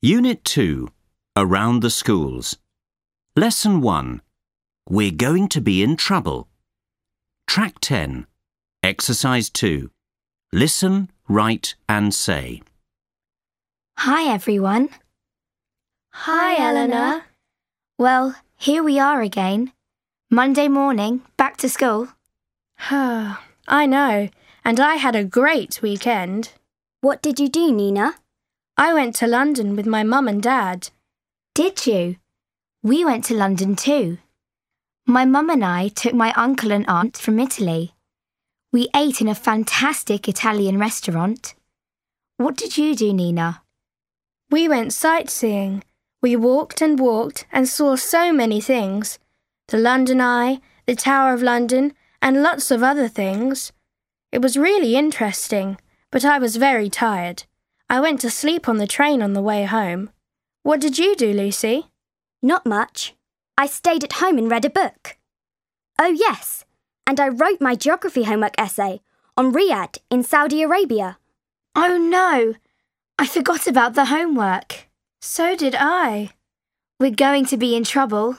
Unit 2 Around the Schools. Lesson 1 We're going to be in trouble. Track 10 Exercise 2 Listen, write, and say. Hi, everyone. Hi, Eleanor. Well, here we are again. Monday morning, back to school. I know, and I had a great weekend. What did you do, Nina? I went to London with my mum and dad. Did you? We went to London too. My mum and I took my uncle and aunt from Italy. We ate in a fantastic Italian restaurant. What did you do, Nina? We went sightseeing. We walked and walked and saw so many things the London Eye, the Tower of London, and lots of other things. It was really interesting, but I was very tired. I went to sleep on the train on the way home. What did you do, Lucy? Not much. I stayed at home and read a book. Oh, yes, and I wrote my geography homework essay on Riyadh in Saudi Arabia. Oh no! I forgot about the homework. So did I. We're going to be in trouble.